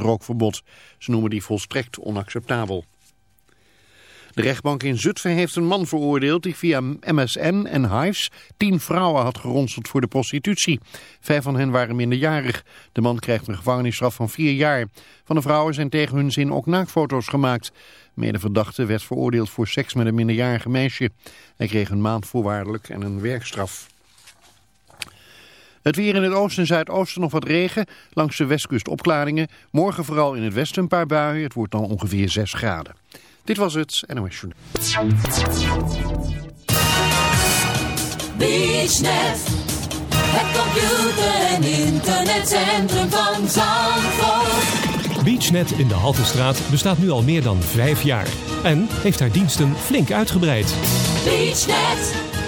het. Ze noemen die volstrekt onacceptabel. De rechtbank in Zutphen heeft een man veroordeeld die via MSN en Hives tien vrouwen had geronseld voor de prostitutie. Vijf van hen waren minderjarig. De man krijgt een gevangenisstraf van vier jaar. Van de vrouwen zijn tegen hun zin ook naakfoto's gemaakt. Medeverdachte werd veroordeeld voor seks met een minderjarige meisje. Hij kreeg een maand voorwaardelijk en een werkstraf. Het weer in het oosten en zuidoosten nog wat regen. Langs de westkust opklaringen. Morgen vooral in het westen een paar buien. Het wordt dan ongeveer 6 graden. Dit was het NOS Journal. BeachNet, het computer- en internetcentrum van Zandvoort. BeachNet in de Haltestraat bestaat nu al meer dan vijf jaar. En heeft haar diensten flink uitgebreid. BeachNet,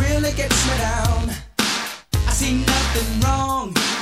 really gets me down. I see nothing wrong.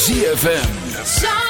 ZFM.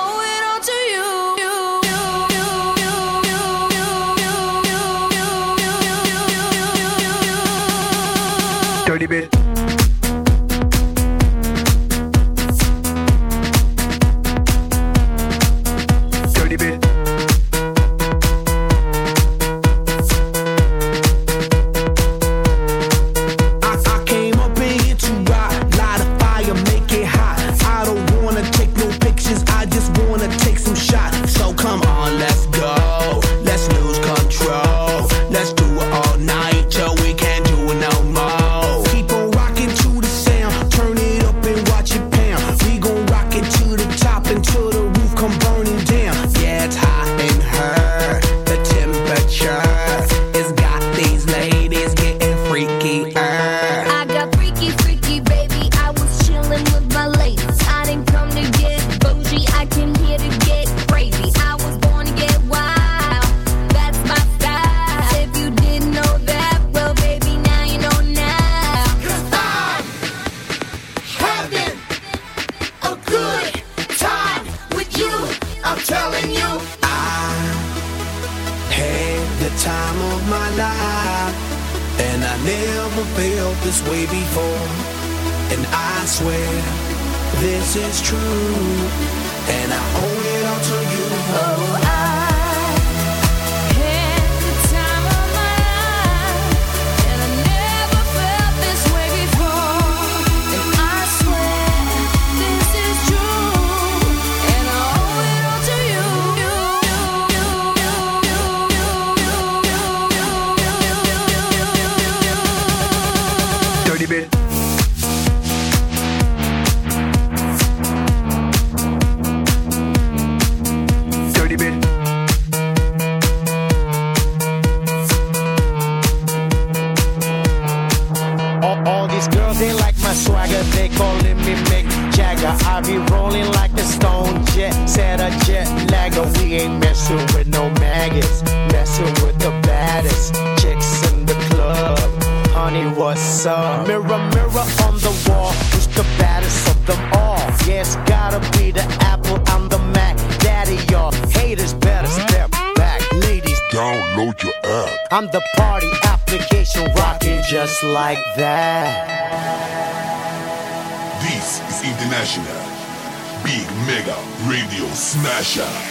Sasha.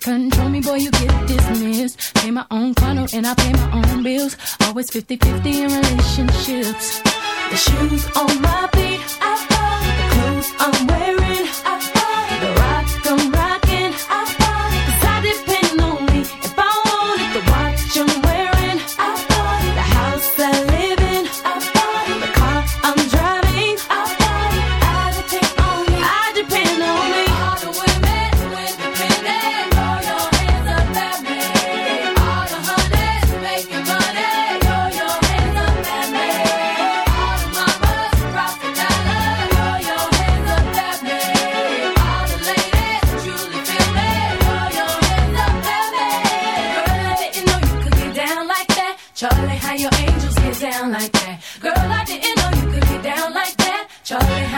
control me, boy, you get dismissed. Pay my own condo and I pay my own bills. Always 50 50 in relationships. The shoes on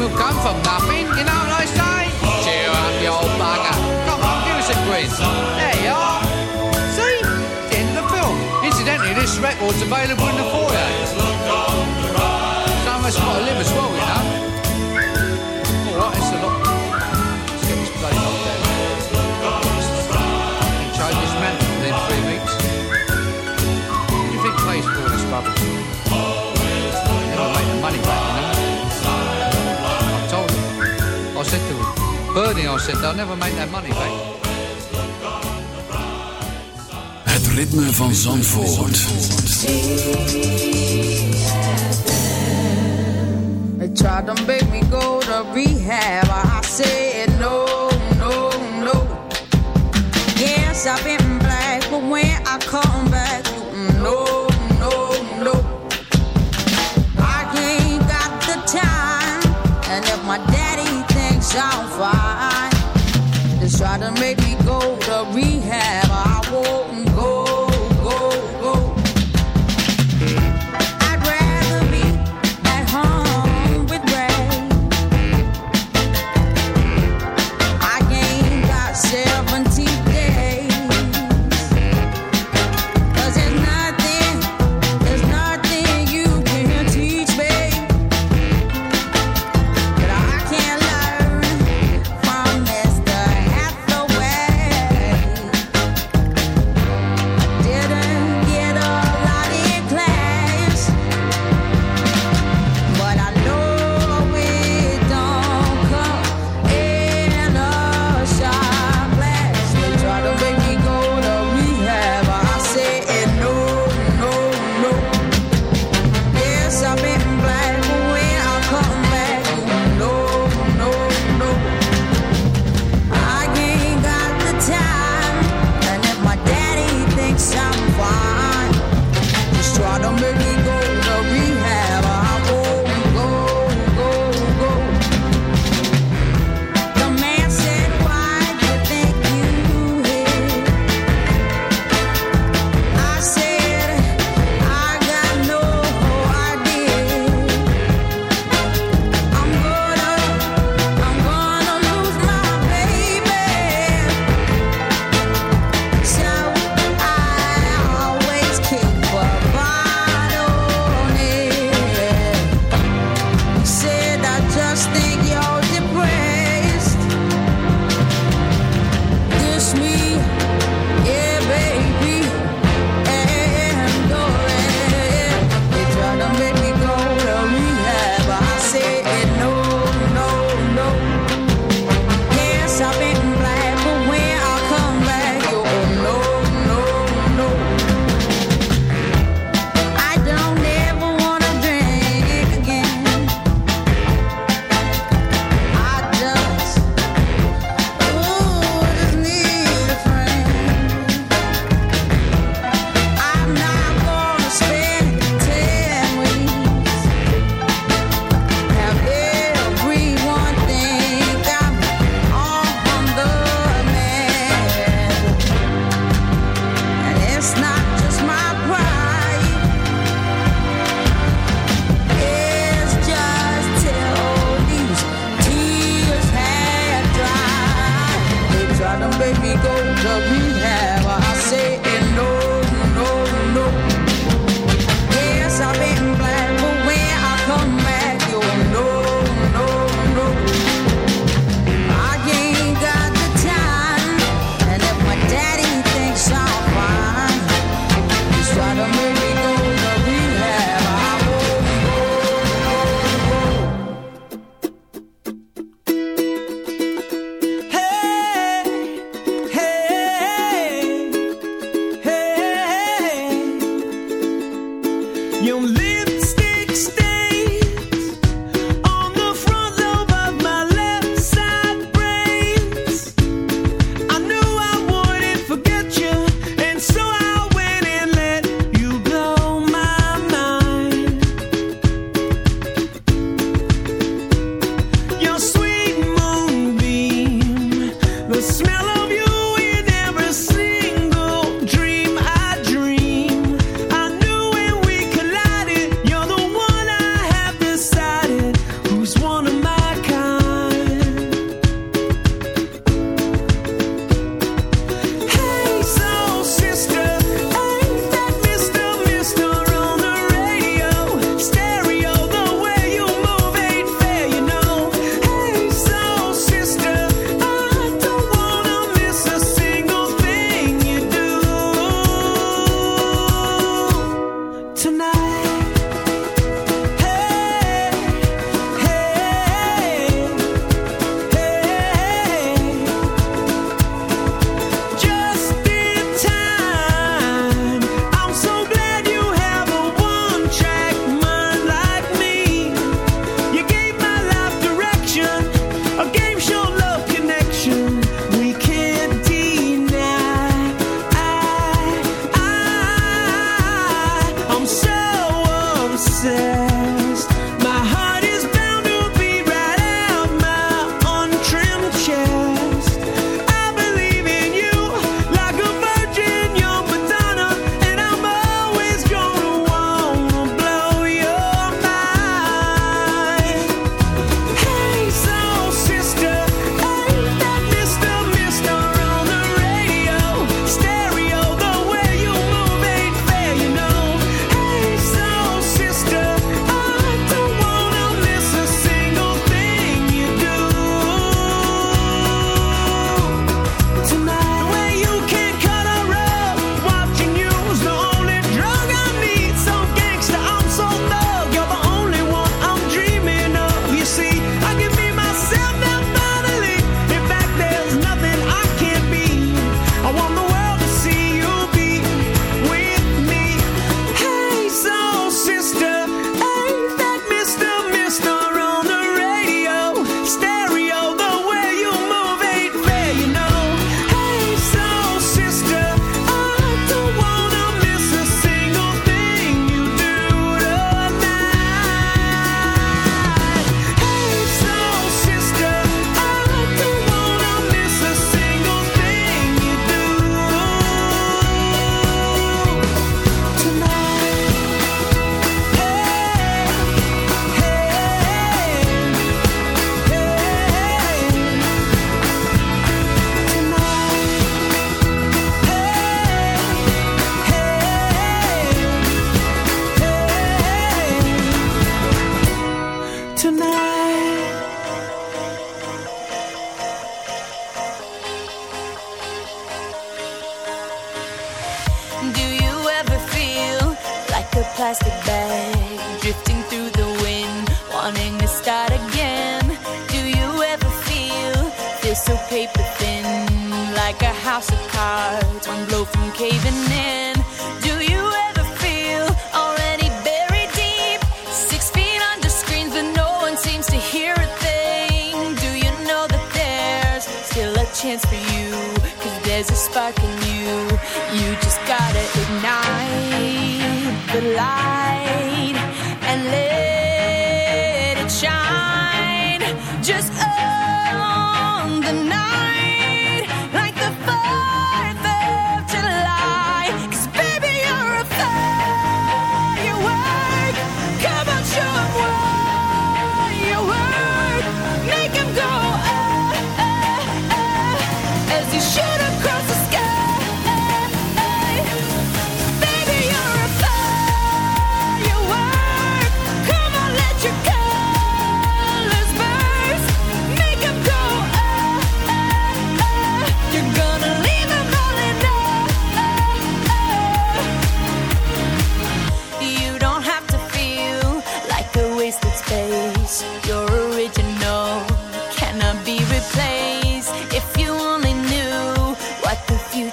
will come from nothing, you know what I say? Cheer up, you old bugger. Come on, give us a grin. There you are. See? End the film. Incidentally, this record's available in the foyer. Bernie, I said, they'll never make that money back. Het ritme van Zandvoort. They tried to make me go to rehab. I said no, no, no. Yes, I've been black, but when I come back, no, no, I'm fine, they try to make me go to rehab. I won't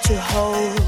to hold.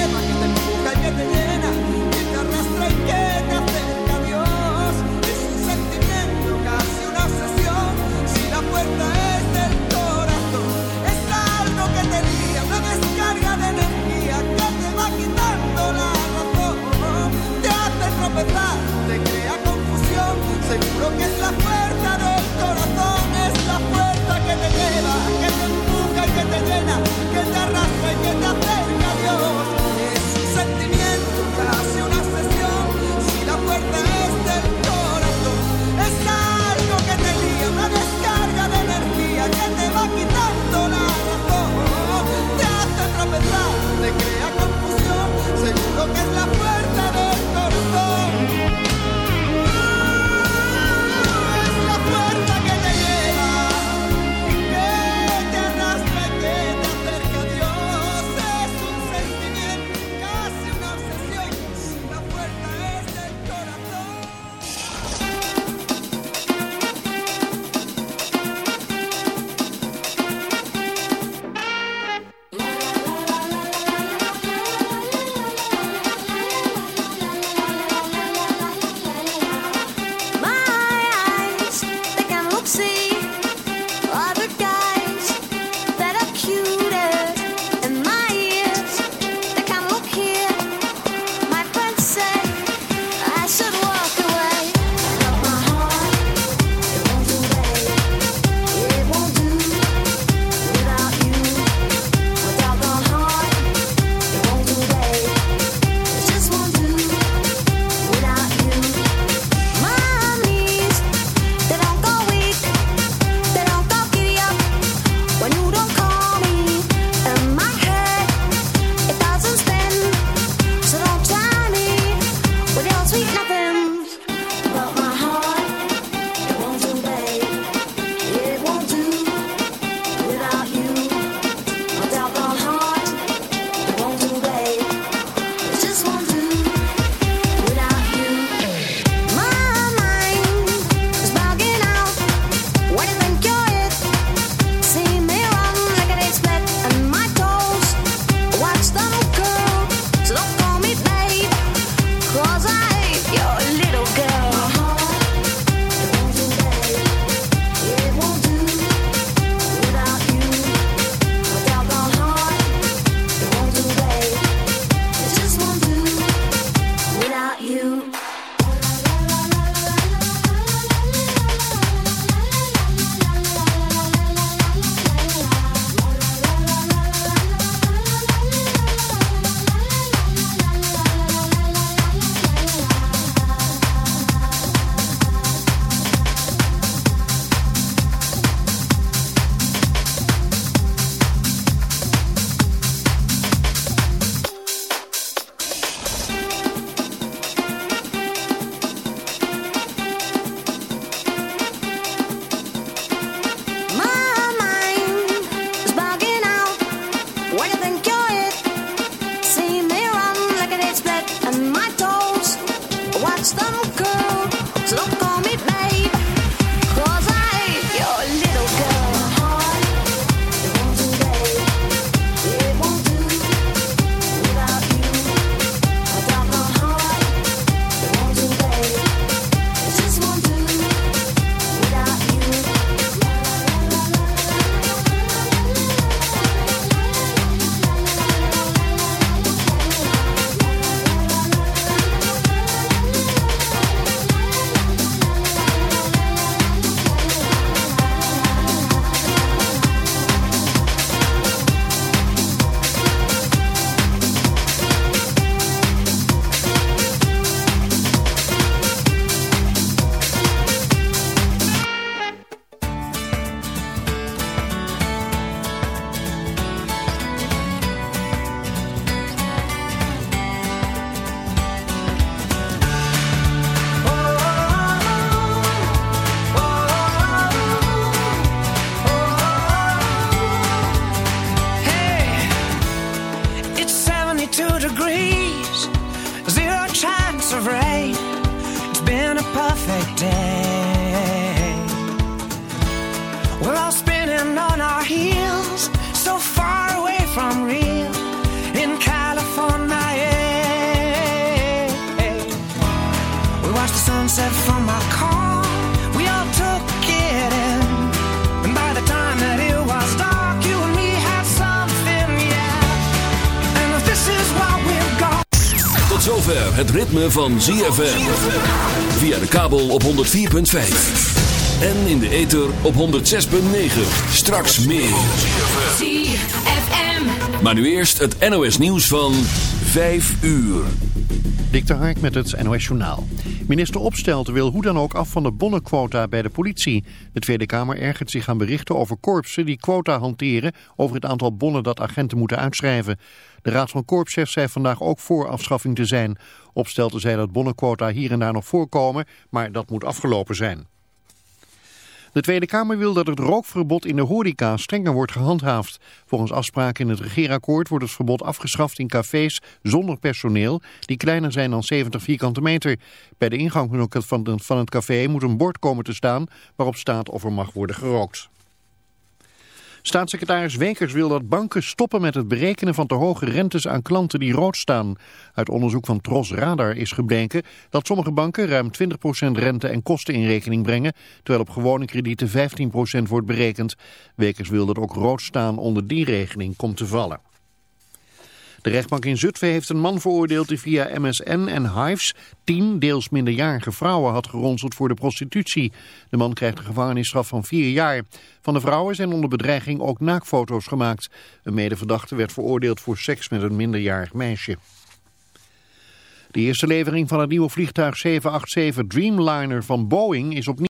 te crea confusión, seguro que es la fuerza del corazón, es la fuerza que te lleva, que te empuja y que te llena, que te arrastra y que te hace het ritme van ZFM. Via de kabel op 104.5. En in de ether op 106.9. Straks meer. ZFM. Maar nu eerst het NOS nieuws van 5 uur. Dik de Hark met het NOS Journaal. Minister Opstelten wil hoe dan ook af van de bonnenquota bij de politie. De Tweede Kamer ergert zich aan berichten over korpsen die quota hanteren over het aantal bonnen dat agenten moeten uitschrijven. De Raad van Korpschefs zei vandaag ook voor afschaffing te zijn. Opstelten zei dat bonnenquota hier en daar nog voorkomen, maar dat moet afgelopen zijn. De Tweede Kamer wil dat het rookverbod in de horeca strenger wordt gehandhaafd. Volgens afspraken in het regeerakkoord wordt het verbod afgeschaft in cafés zonder personeel die kleiner zijn dan 70 vierkante meter. Bij de ingang van het café moet een bord komen te staan waarop staat of er mag worden gerookt. Staatssecretaris Wekers wil dat banken stoppen met het berekenen van te hoge rentes aan klanten die rood staan. Uit onderzoek van Tros Radar is gebleken dat sommige banken ruim 20% rente en kosten in rekening brengen, terwijl op gewone kredieten 15% wordt berekend. Wekers wil dat ook rood staan onder die regeling komt te vallen. De rechtbank in Zutphen heeft een man veroordeeld die via MSN en Hives tien deels minderjarige vrouwen had geronseld voor de prostitutie. De man krijgt een gevangenisstraf van vier jaar. Van de vrouwen zijn onder bedreiging ook naakfoto's gemaakt. Een medeverdachte werd veroordeeld voor seks met een minderjarig meisje. De eerste levering van het nieuwe vliegtuig 787 Dreamliner van Boeing is opnieuw.